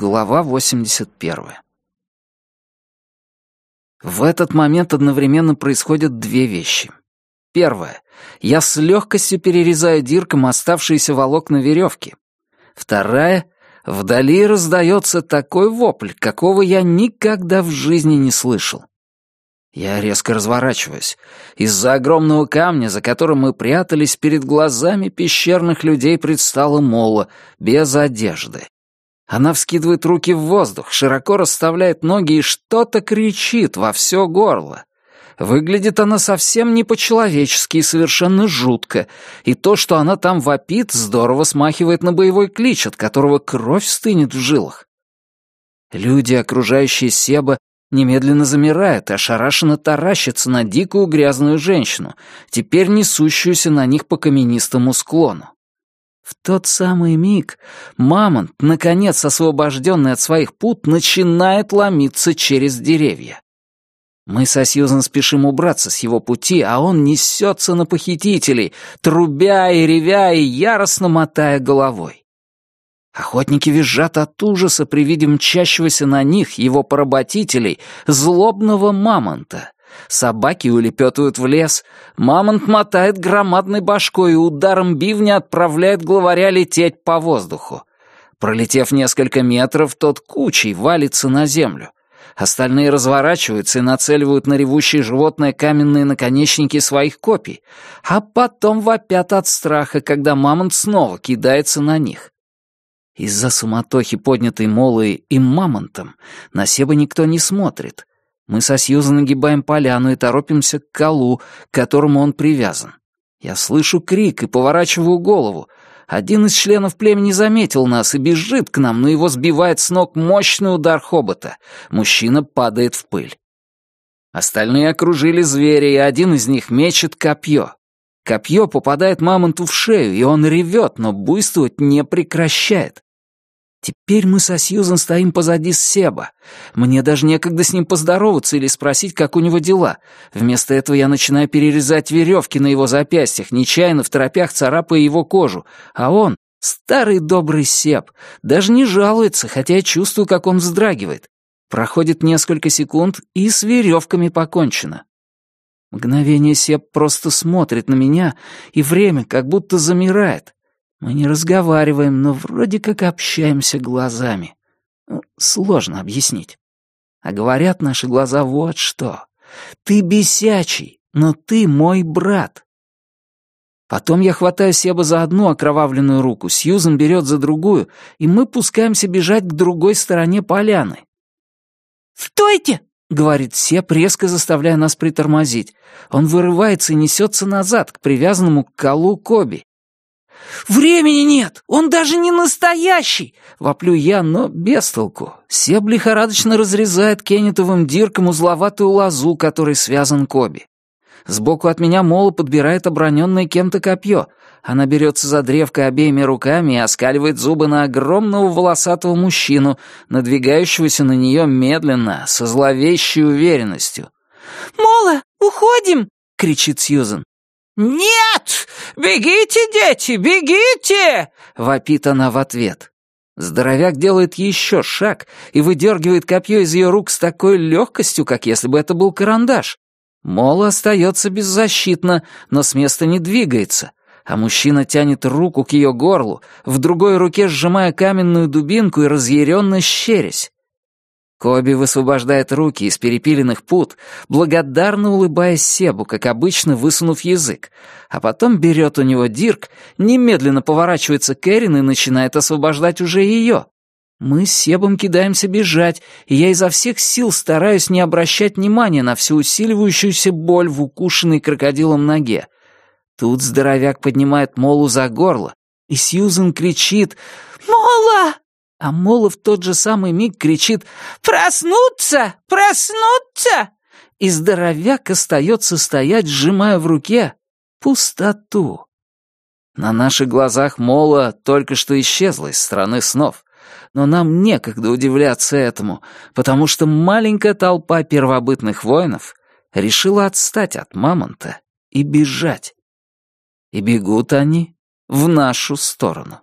Глава 81. В этот момент одновременно происходят две вещи. Первое. Я с легкостью перерезаю дирком оставшиеся волокна веревки. Вторая. Вдали раздается такой вопль, какого я никогда в жизни не слышал. Я резко разворачиваюсь. Из-за огромного камня, за которым мы прятались, перед глазами пещерных людей предстала Мола, без одежды. Она вскидывает руки в воздух, широко расставляет ноги и что-то кричит во все горло. Выглядит она совсем не по-человечески и совершенно жутко, и то, что она там вопит, здорово смахивает на боевой клич, от которого кровь стынет в жилах. Люди, окружающие Себа, немедленно замирают и ошарашенно таращатся на дикую грязную женщину, теперь несущуюся на них по каменистому склону. В тот самый миг мамонт, наконец освобожденный от своих пут, начинает ломиться через деревья. Мы со Сьюзан спешим убраться с его пути, а он несется на похитителей, трубя и ревя и яростно мотая головой. Охотники визжат от ужаса при виде мчащегося на них, его поработителей, злобного мамонта. Собаки улепетывают в лес, мамонт мотает громадной башкой и ударом бивня отправляет главаря лететь по воздуху. Пролетев несколько метров, тот кучей валится на землю. Остальные разворачиваются и нацеливают на ревущее животное каменные наконечники своих копий, а потом вопят от страха, когда мамонт снова кидается на них. Из-за суматохи, поднятой молой и мамонтом, на Себа никто не смотрит. Мы со Сьюзан нагибаем поляну и торопимся к колу, к которому он привязан. Я слышу крик и поворачиваю голову. Один из членов племени заметил нас и бежит к нам, но его сбивает с ног мощный удар хобота. Мужчина падает в пыль. Остальные окружили зверя, и один из них мечет копье. Копье попадает мамонту в шею, и он ревет, но буйствовать не прекращает. Теперь мы со Сьюзан стоим позади Себа. Мне даже некогда с ним поздороваться или спросить, как у него дела. Вместо этого я начинаю перерезать веревки на его запястьях, нечаянно в торопях царапая его кожу. А он, старый добрый Себ, даже не жалуется, хотя я чувствую, как он вздрагивает. Проходит несколько секунд, и с веревками покончено. Мгновение Себ просто смотрит на меня, и время как будто замирает. Мы не разговариваем, но вроде как общаемся глазами. Ну, сложно объяснить. А говорят наши глаза вот что. Ты бесячий, но ты мой брат. Потом я хватаю Себа за одну окровавленную руку, Сьюзен берет за другую, и мы пускаемся бежать к другой стороне поляны. «Стойте!» — говорит Себ, резко заставляя нас притормозить. Он вырывается и несется назад, к привязанному к колу Коби. «Времени нет! Он даже не настоящий!» Воплю я, но без толку. Себ лихорадочно разрезает кеннетовым дирком узловатую лозу, которой связан Коби. Сбоку от меня Мола подбирает оброненное кем-то копье. Она берется за древко обеими руками и оскаливает зубы на огромного волосатого мужчину, надвигающегося на нее медленно, со зловещей уверенностью. «Мола, уходим!» — кричит Сьюзен. «Нет! Бегите, дети, бегите!» — вопит она в ответ. Здоровяк делает еще шаг и выдергивает копье из ее рук с такой легкостью, как если бы это был карандаш. Мола остается беззащитно, но с места не двигается, а мужчина тянет руку к ее горлу, в другой руке сжимая каменную дубинку и разъяренно щерясь. Коби высвобождает руки из перепиленных пут, благодарно улыбаясь Себу, как обычно высунув язык, а потом берет у него Дирк, немедленно поворачивается к Эрин и начинает освобождать уже ее. Мы с Себом кидаемся бежать, и я изо всех сил стараюсь не обращать внимания на всю усиливающуюся боль в укушенной крокодилом ноге. Тут здоровяк поднимает Молу за горло, и Сьюзен кричит «Мола!» А Мола в тот же самый миг кричит «Проснуться! Проснуться!» И здоровяк остается стоять, сжимая в руке пустоту. На наших глазах Мола только что исчезла из страны снов. Но нам некогда удивляться этому, потому что маленькая толпа первобытных воинов решила отстать от мамонта и бежать. И бегут они в нашу сторону.